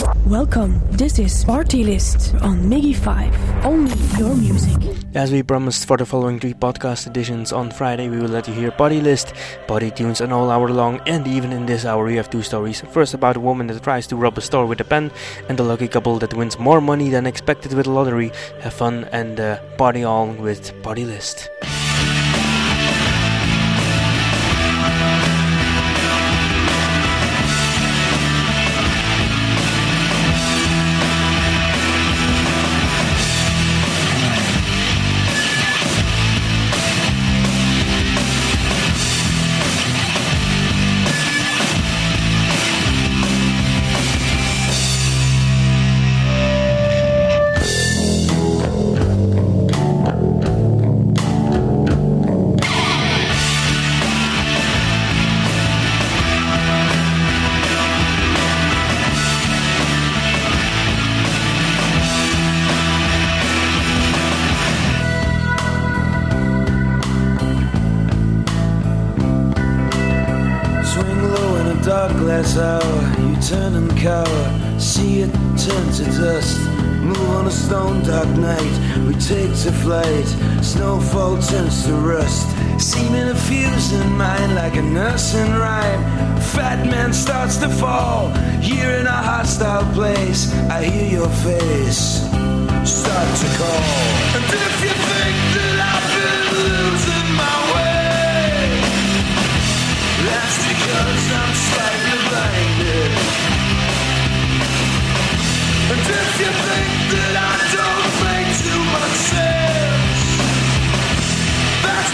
Welcome. This is Party List on Miggy 5. Only your music. As we promised for the following three podcast editions, on Friday we will let you hear Party List, Party Tunes an all hour long, and even in this hour we have two stories. First about a woman that tries to rob a store with a pen, and the lucky couple that wins more money than expected with a lottery. Have fun and uh, party on with Party List.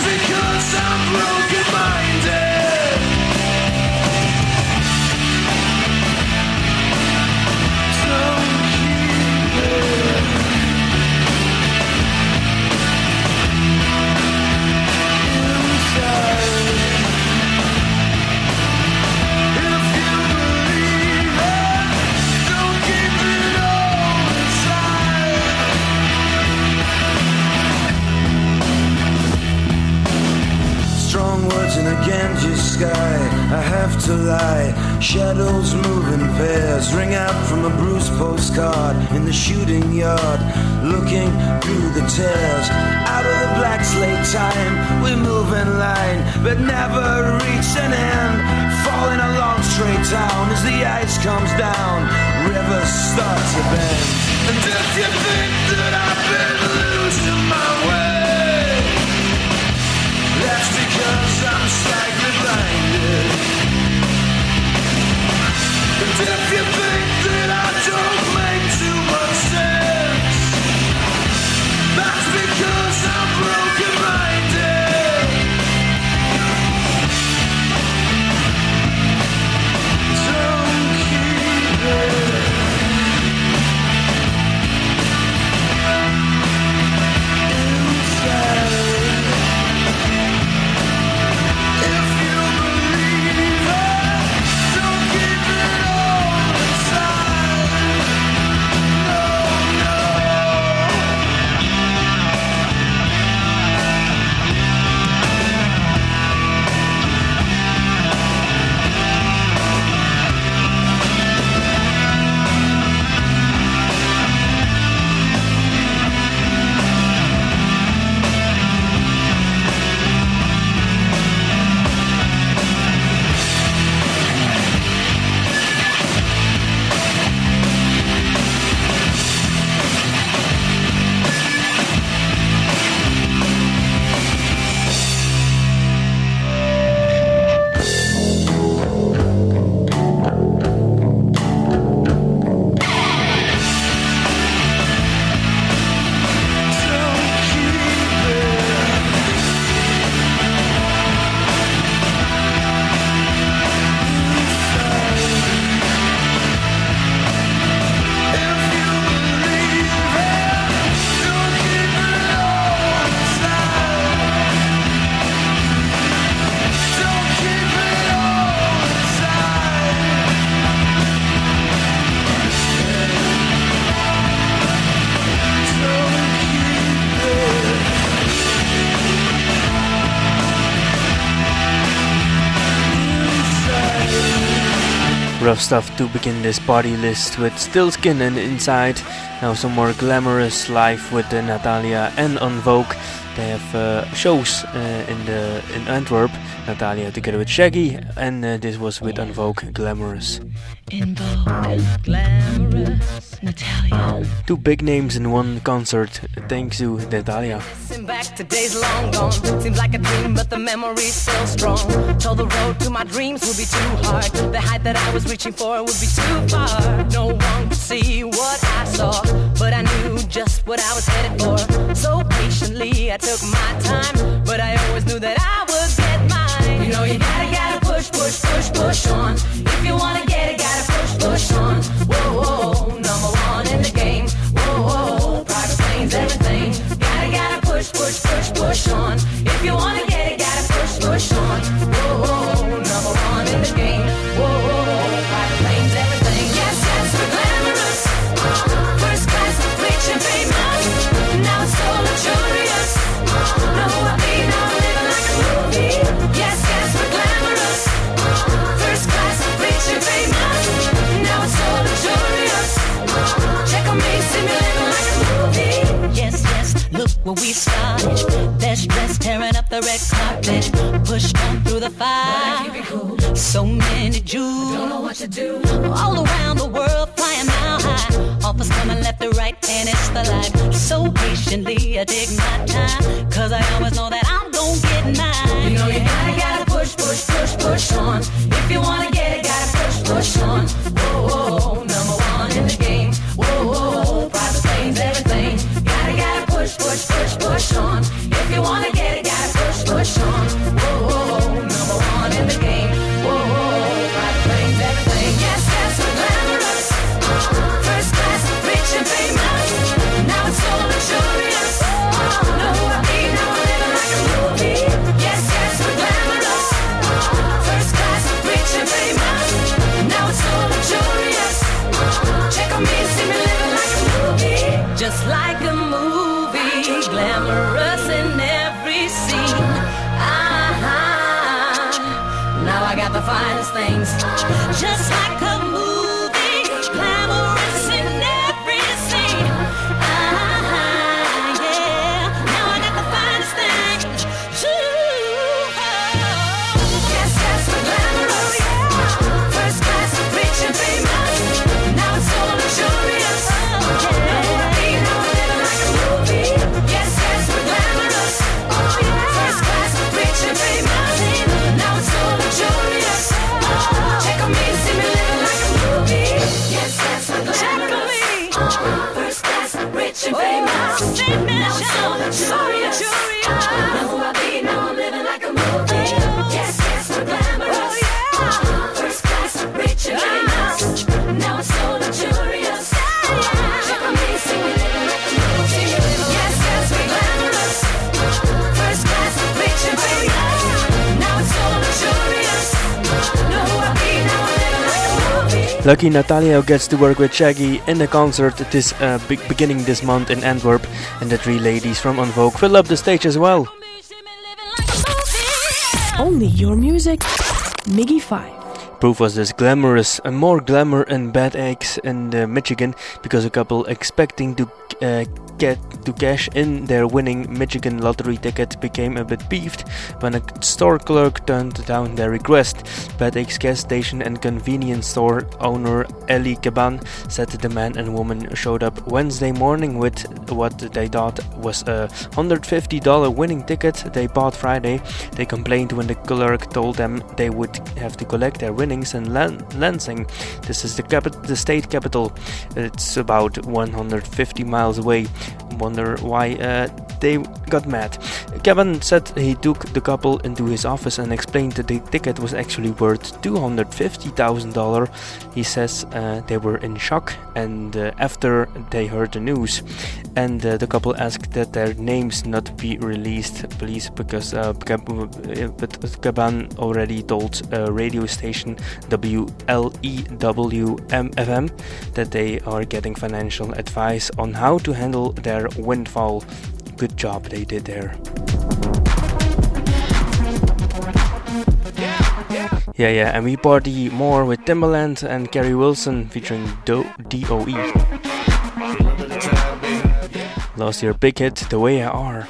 Because I'm broken yard. Looking through the tears. Out of the black slate time, we move in line, but never reach an end. Falling along straight down as the ice comes down. Rivers start to bend. And if you think stuff to begin this party list with Still Skin and Inside. Now some more glamorous life with uh, Natalia and En Vogue. They have uh, shows uh, in the in Antwerp. Natalia together with Shaggy, and uh, this was with En Vogue, Glamorous. En Vogue, Glamorous, Natalia. Two big names in one concert. Thanks to Natalia. Back to days long gone. Seems like a dream, but the memory's still strong. Told the road to my dreams would be too hard. The height that I was reaching for would be too far. No one could see what I saw, but I knew just what I was headed for. So patiently, I took my time, but I always knew that I we started. Best dressed, tearing up the red carpet. Pushed on through the fire. Cool. So many Jews. Don't know what to do. All around the world, flying mile high. Offers coming left to right, and it's the life. So patiently, I take my time. Cause I always know that I'm gonna get mine. You know you gotta, gotta push, push, push, push on. If you wanna Lucky Natalia gets to work with Shaggy in a concert this uh, be- beginning this month in Antwerp, and the three ladies from En Vogue fill up the stage as well. Only your music. Miggy 5. Proof was this glamorous, and more glamour and Bad Axe in uh, Michigan because a couple expecting to uh, get to cash in their winning Michigan lottery ticket became a bit peeved when a store clerk turned down their request. Eggs gas station and convenience store owner Ellie Gaban said the man and woman showed up Wednesday morning with what they thought was a $150 winning ticket they bought Friday. They complained when the clerk told them they would have to collect their winnings in Lan- Lansing. This is the, capi- the state capital. It's about 150 miles away. Wonder why uh, they got mad. Kevin said he took the couple into his office and explained that the ticket was actually worth $250,000. He says uh, they were in shock and uh, after they heard the news. And uh, the couple asked that their names not be released, please, because uh, Gab- uh, Gaban already told radio station WLEW-FM that they are getting financial advice on how to handle their windfall. Good job they did there. Yeah, yeah, and we party more with Timbaland and Keri Hilson featuring Do- DOE. Last year, big hit, The Way I Are.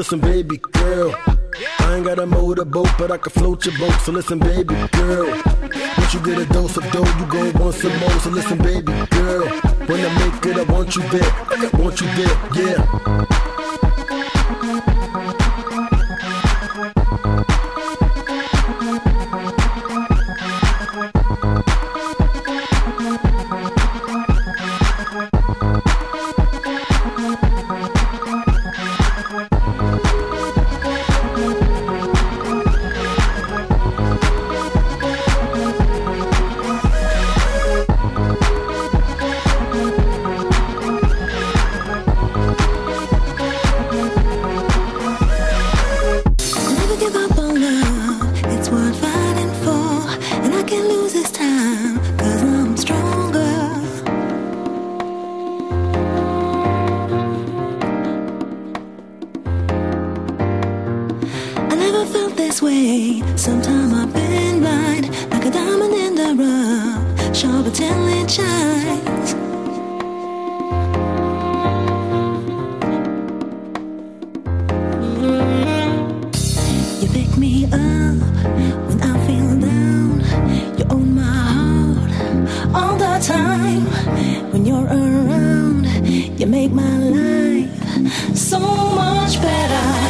Listen, baby girl, I ain't got a motorboat, but I can float your boat. So listen, baby girl, once you get a dose of dough, you go want some more. So listen, baby girl, when I make it, I want you there, I want you there, yeah. You pick me up when I feel down. You own my heart all the time. When you're around, you make my life so much better.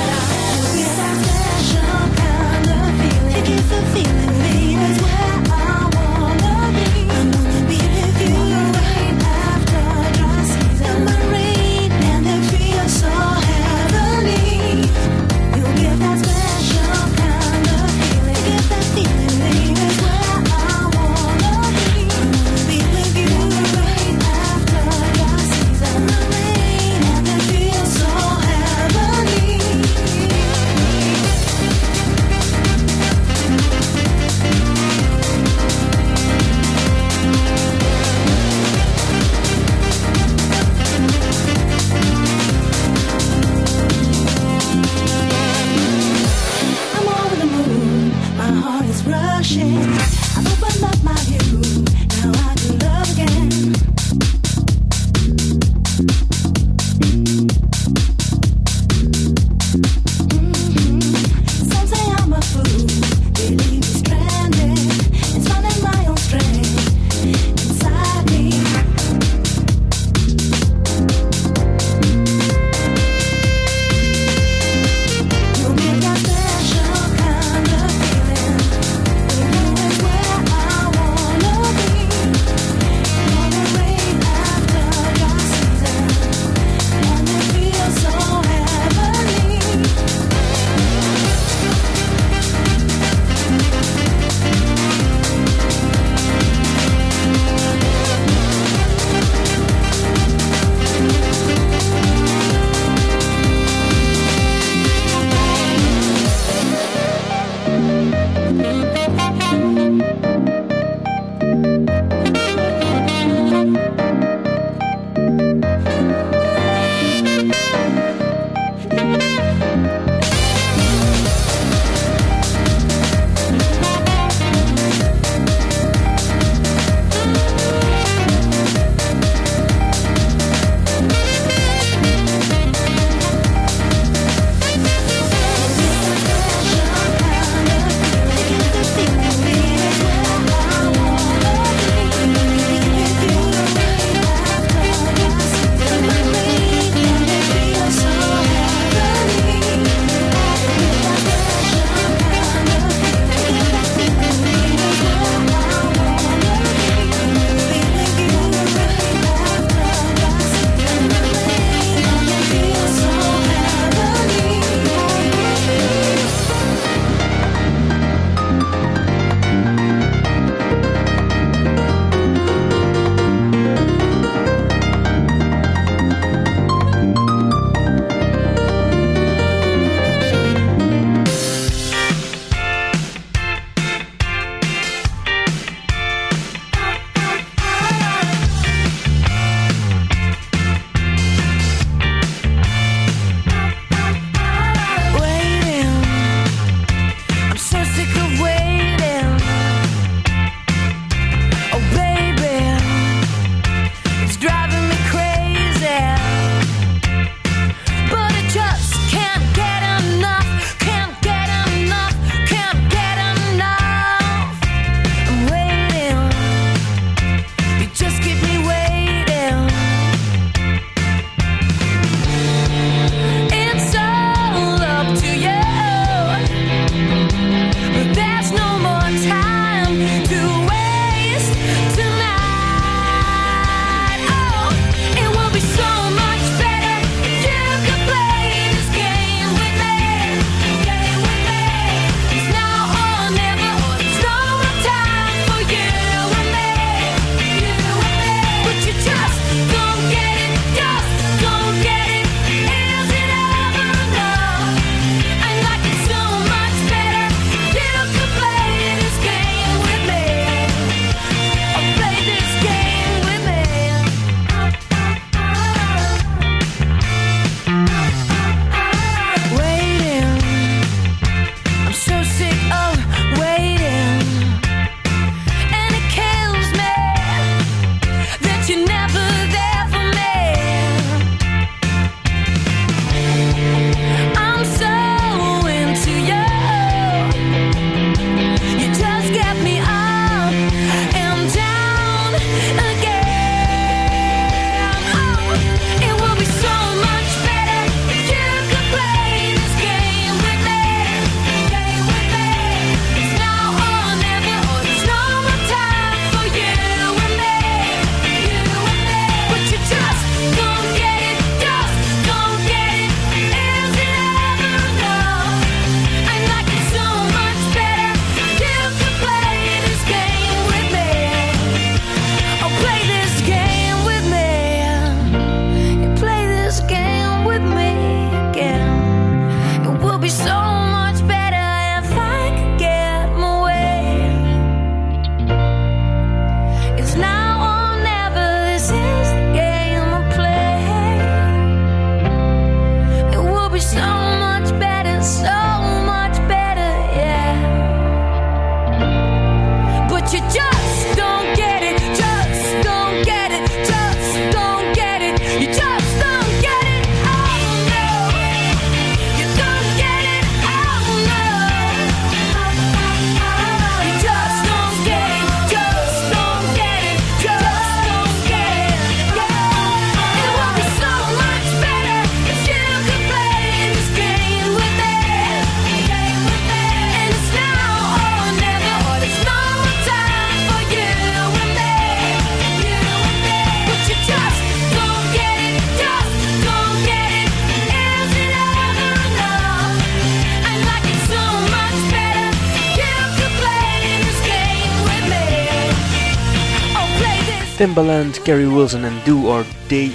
Timbaland, Keri Hilson, and Do or D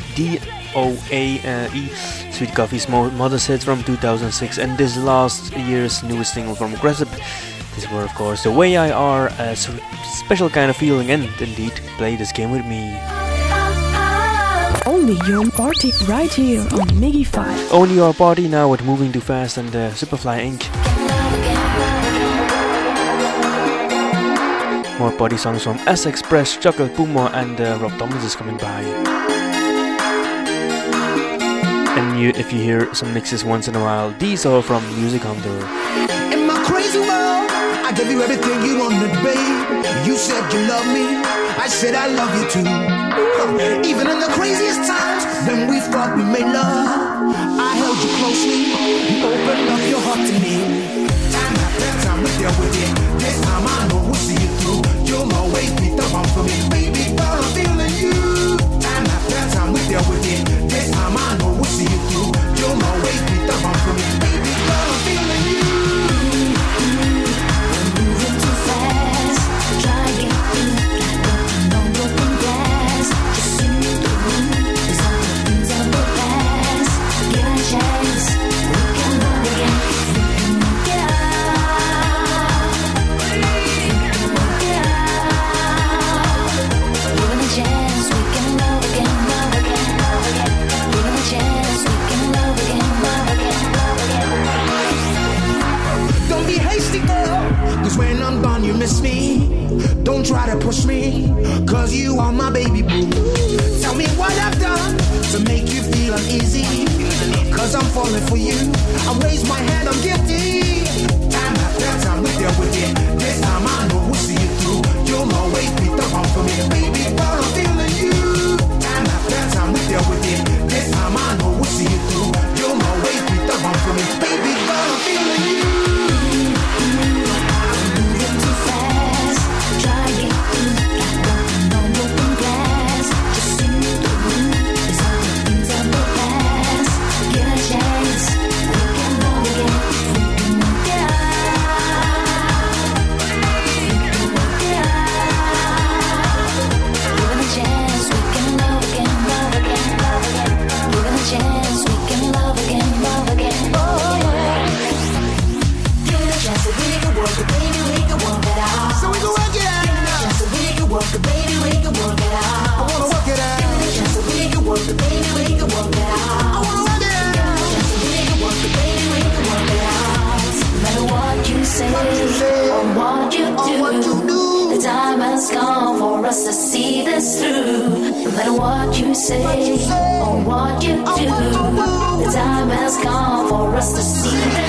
O A E. Sweet Coffee's modest hit from 2006, and this last year's newest single from Aggressive. These were, of course, The Way I Are, a special kind of feeling, and indeed, play this game with me. Only your party right here on Miggy 5. Only your party now with Moving Too Fast and uh, Superfly Inc. More party songs from S Express, Chocolate Puma, and uh, Rob Thomas is coming by. And you, if you hear some mixes once in a while, these are from Music Hunter. In my crazy world, I gave you everything you wanted, babe. You said you love me, I said I love you too. Even in the craziest times, when we thought we made love, I held you closely. You opened up your heart to me. Time after time, with you, with you. This time I know we'll see for me, baby. Try to push me. Cause you are my baby boo. Tell me what I've done to make you feel uneasy. Cause I'm falling for you. I raise my hand, I'm guilty. Time after time with you, with it. This time I know we'll see you through. You'll always be the one for me, baby. Say, or what you or do, what you do. the time has come for us to see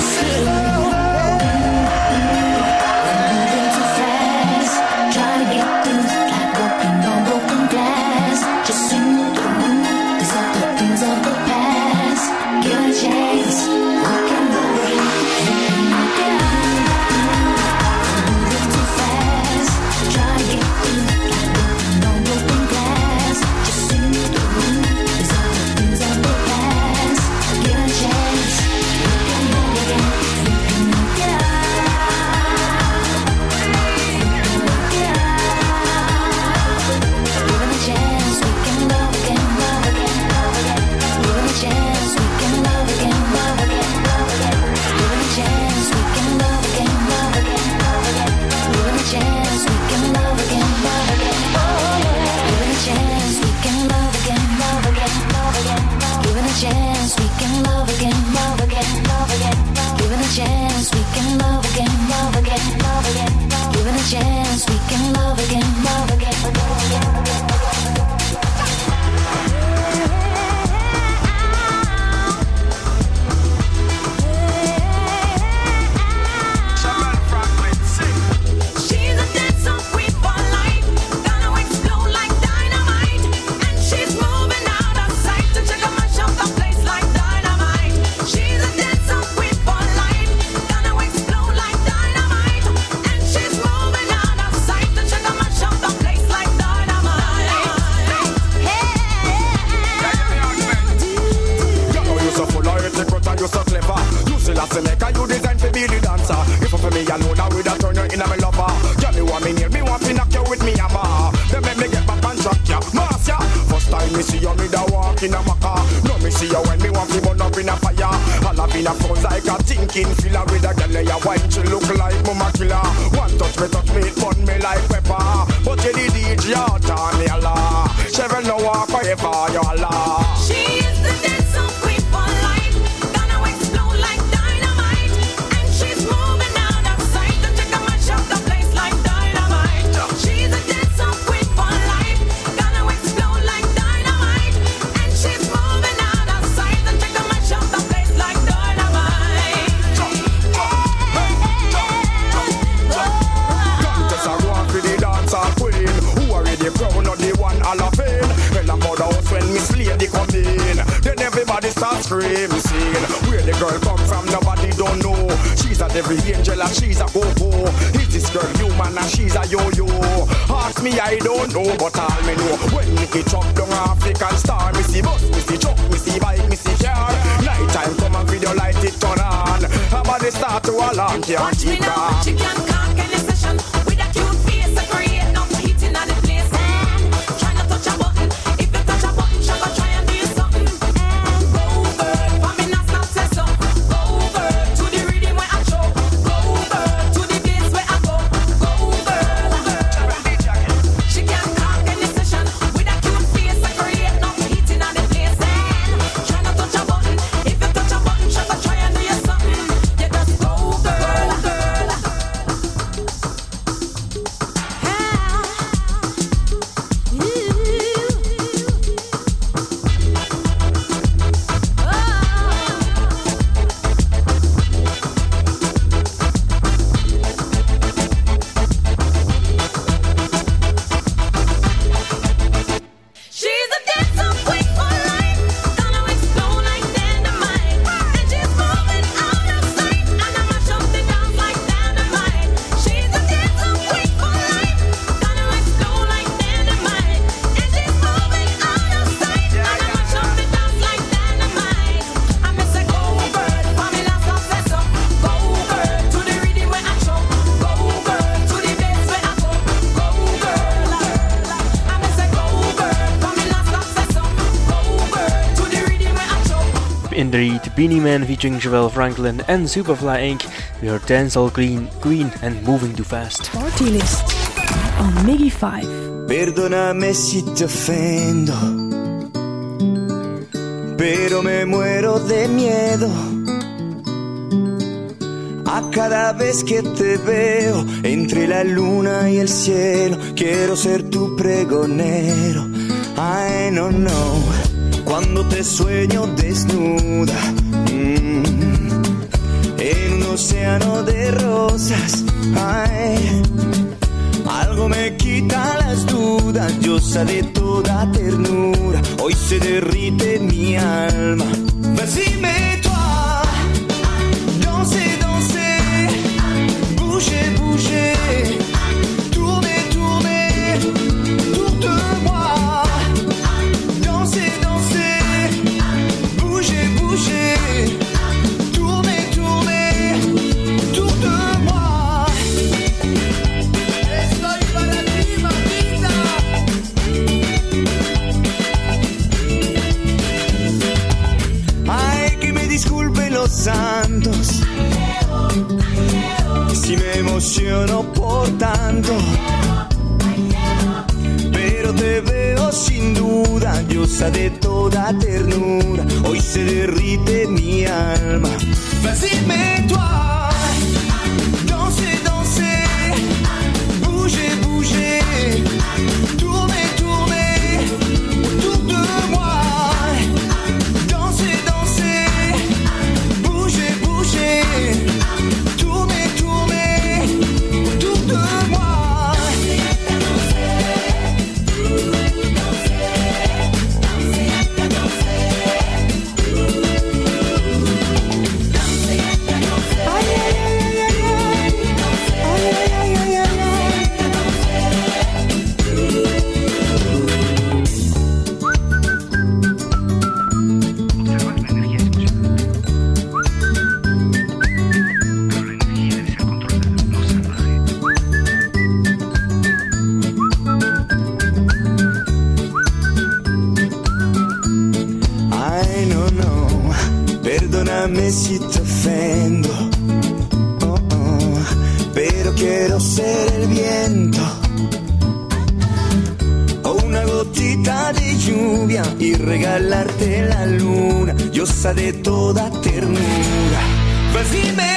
Man featuring Joel Franklin and Superfly Inc. We heard Denzel Green, Green and Moving Too Fast. Party List on Miggy 5. Perdóname si te ofendo, pero me muero de miedo. A cada vez que te veo entre la luna y el cielo, quiero ser tu pregonero. Ay, no, no. Cuando te sueño desnuda de rosas. Ay, algo me quita las dudas, diosa de toda ternura. Hoy se derrite mi alma. Pues Decime emociono por tanto. Pero te veo sin duda, diosa de toda ternura. Hoy se derrite mi alma. Vas Perdóname si te ofendo, oh, oh, pero quiero ser el viento. O una gotita de lluvia y regalarte la luna, diosa de toda ternura. Vas-y, mets-toi,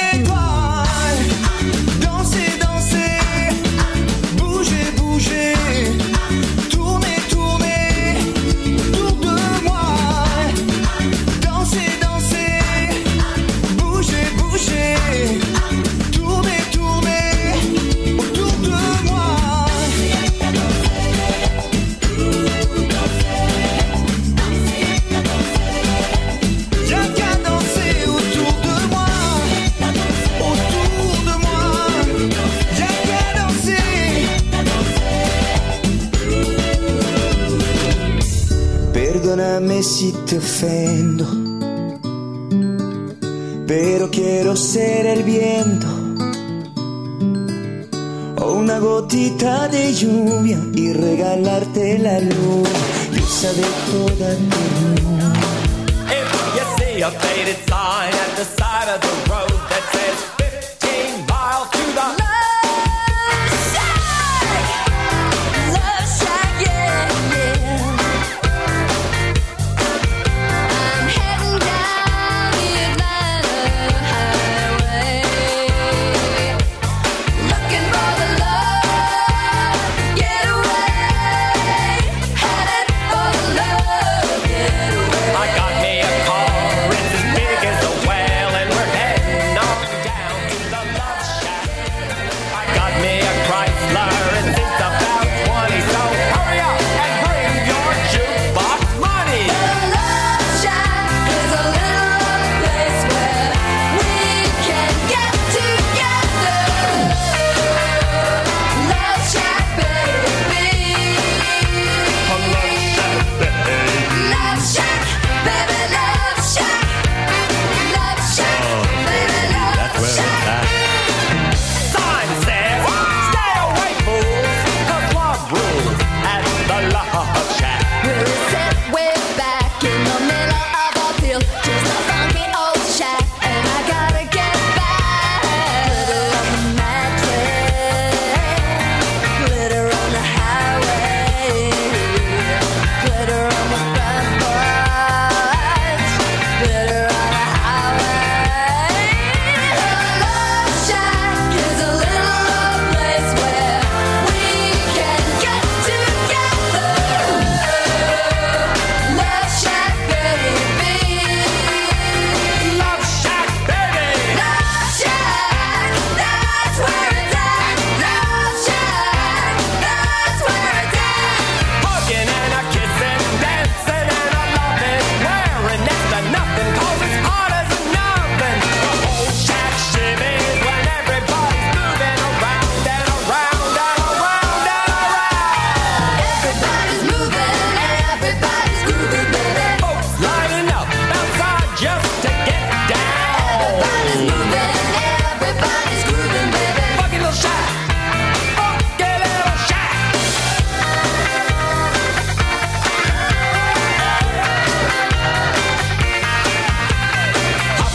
te ofendo, pero quiero ser el viento. O una gotita de lluvia y regalarte la luz, diosa de toda ternura. If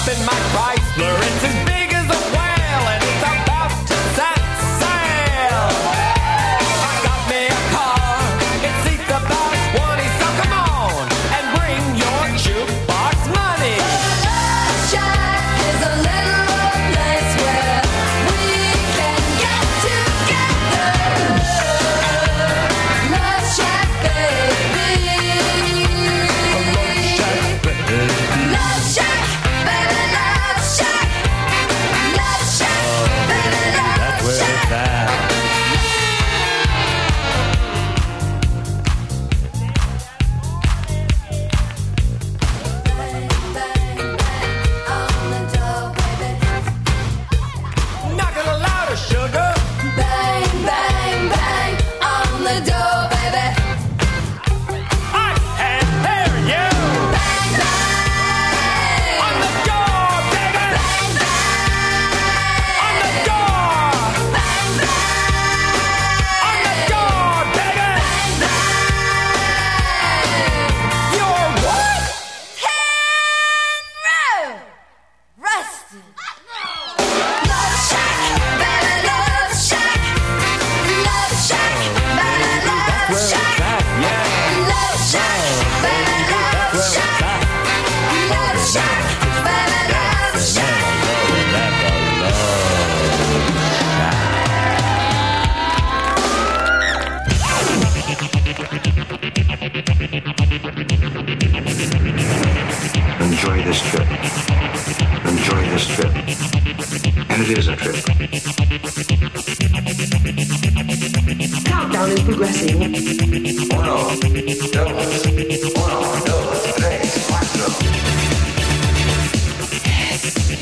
up in my Chrysler. It's his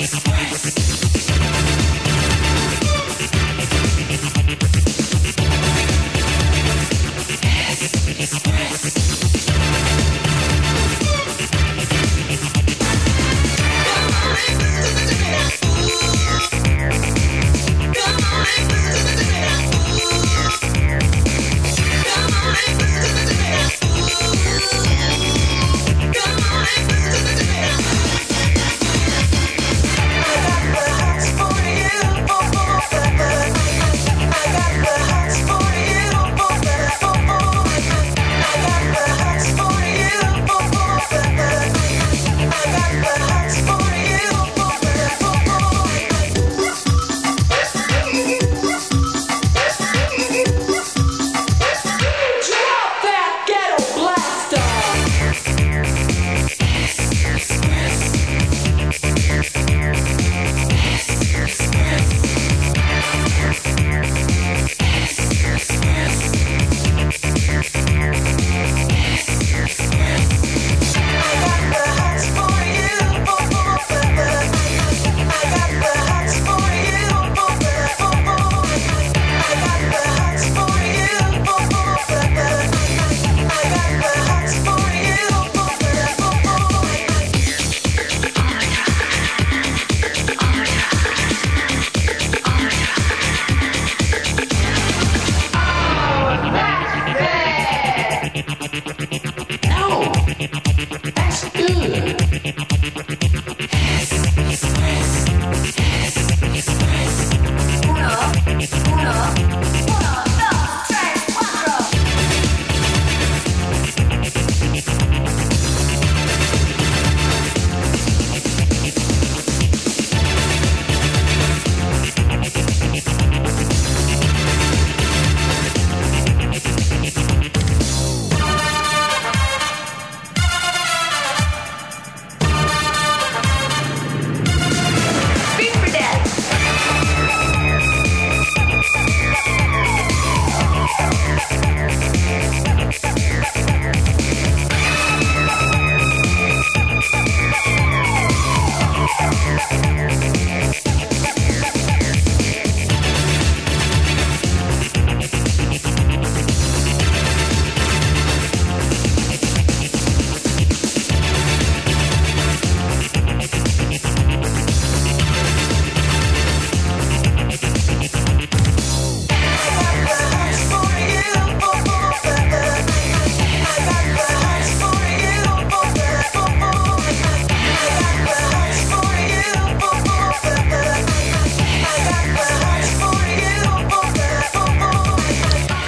Express.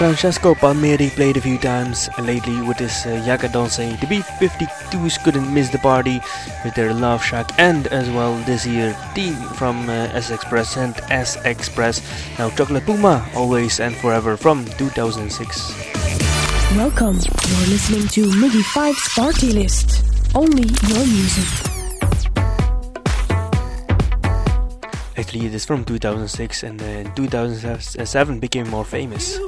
Francesco Palmieri played a few times lately with his uh, Yaga Danse. The B-52s couldn't miss the party with their Love Shack and as well this year team from uh, S Express and S Express. Now Chocolate Puma, always and forever from 2006. Welcome. You're listening to Miggy 5's Party List. Only your music. Actually, it is from 2006 and uh, in 2007 became more famous.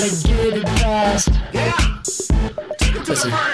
gotta get it fast. Yeah. Take it to Listen. the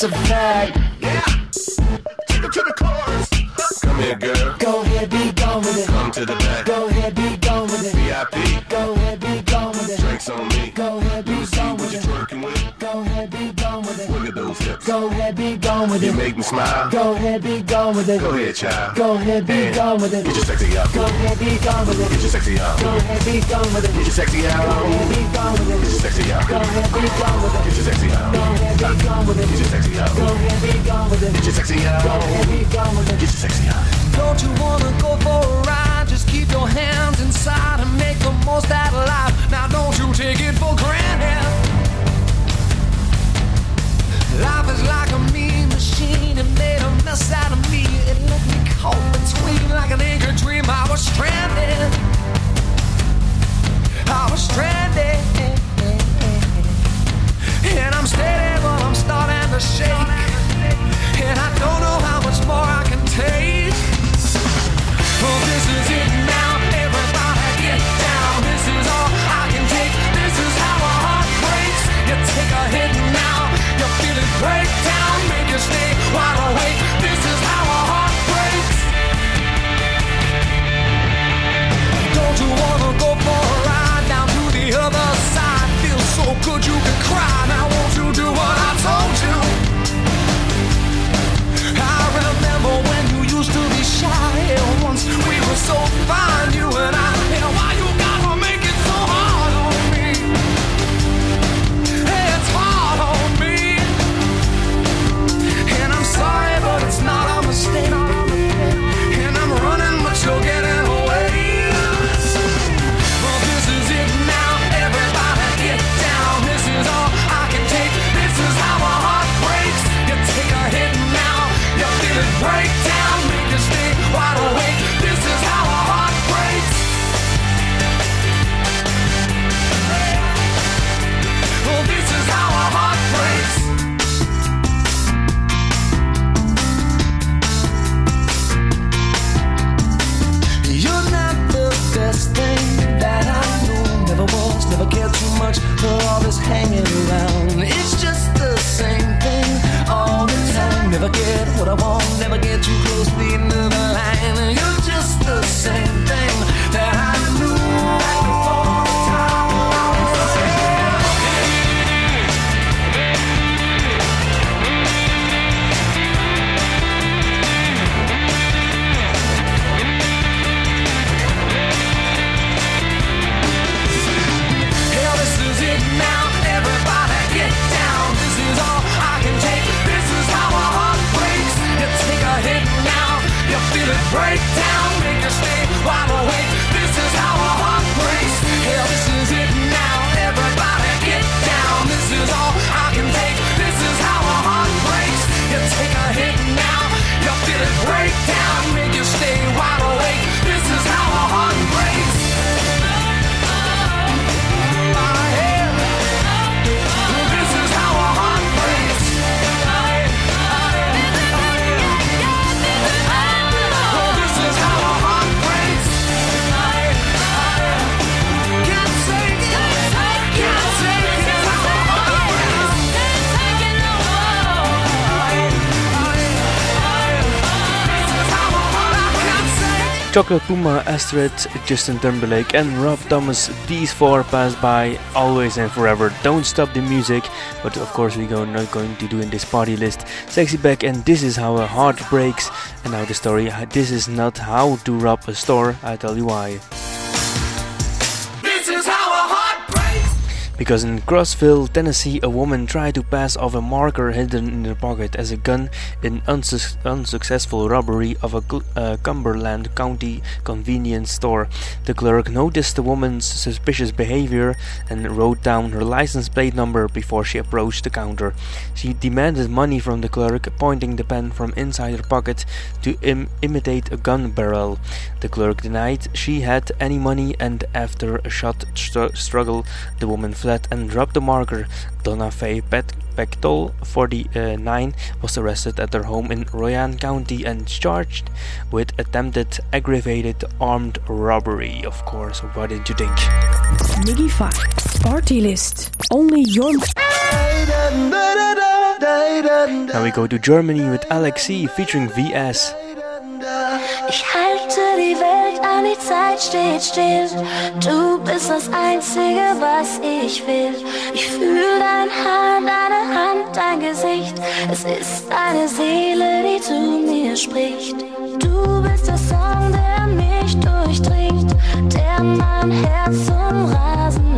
massive bag. smile. Go ahead, be gone with it. Go ahead, child. Go ahead, be and gone with it. Get your sexy out. Go ahead, be gone with it. Get your sexy out. Go ahead, be gone with it. Get your sexy out. Go ahead, be gone with it. Get your sexy out. Go ahead, be gone with it. Get your sexy out. Go ahead, be gone with it. Get your sexy out. Go ahead, be gone with it. Get your sexy out. Go ahead, be gone with it. Get your sexy out. Don't you wanna go for a ride? Just keep your hands inside of me. Never get what I want, never get too close to the end. Chocolate Puma, Astrid, Justin Timberlake, and Rob Thomas. These four pass by always and forever. Don't stop the music, but of course we are not going to do in this party list. Sexy Back, and this is how a heart breaks. And now the story. This is not how to rob a store. I tell you why. Because in Crossville, Tennessee, a woman tried to pass off a marker hidden in her pocket as a gun in unsus- unsuccessful robbery of a uh, Cumberland County convenience store. The clerk noticed the woman's suspicious behavior and wrote down her license plate number before she approached the counter. She demanded money from the clerk, pointing the pen from inside her pocket to Im- imitate a gun barrel. The clerk denied she had any money, and after a short str- struggle, the woman fled and dropped the marker. Donna Faye Pet- Pectol, 49, was arrested at her home in Roane County and charged with attempted aggravated armed robbery. Of course, what did you think? Miggy 5 Party List. Only your Now we go to Germany with Alex C. featuring Y-Ass. Ich halte die Welt an, die Zeit steht still. Du bist das Einzige, was ich will. Ich fühle dein Haar, deine Hand, dein Gesicht. Es ist deine Seele, die zu mir spricht. Du bist der Song, der mich durchdringt, der mein Herz zum Rasen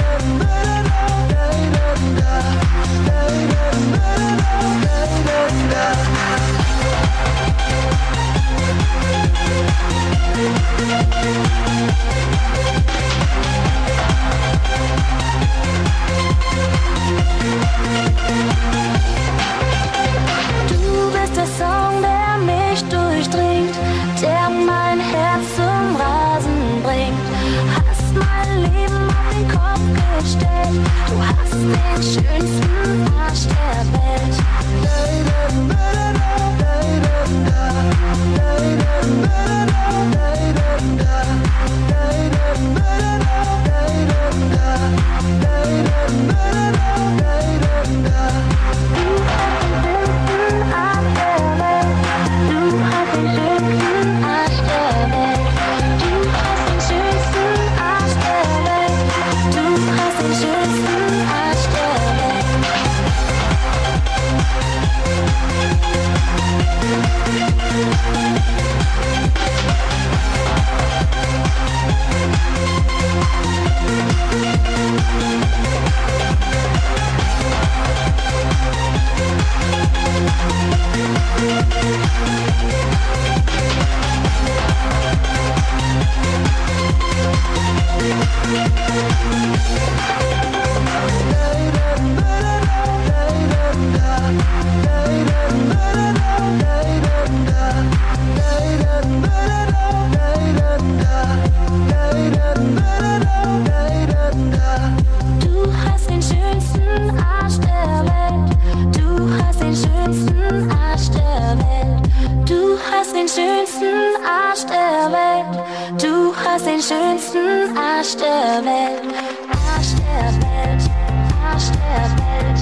schönsten Arsch der Welt. Du hast den schönsten Arsch der Welt. Arsch der Welt, Arsch der Welt,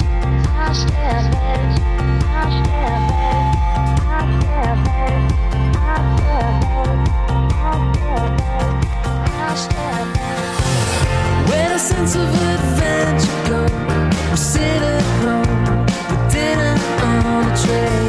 Arsch der Welt, Arsch der Welt, Arsch der Welt, Arsch der Welt, Arsch der Welt, Arsch der Welt. With a sense of adventure, go. I'm sitting alone, with dinner on a tray.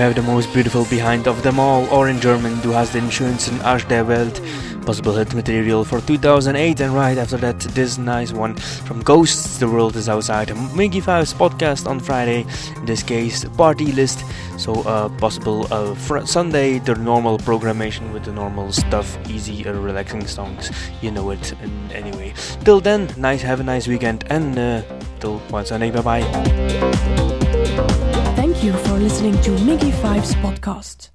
have the most beautiful behind of them all, or in German, Du hast den schönsten Arsch der Welt. Possible hit material for 2008, and right after that, this nice one from Ghosts, The World is Outside. Miggy Five's podcast on Friday, in this case, party list. So, uh, possible uh, fr- Sunday, the normal programmation with the normal stuff, easy, uh, relaxing songs. You know it, and anyway. Till then, nice, have a nice weekend, and uh, till once Sunday, bye bye. Thank you for listening to MIGY Five's podcast.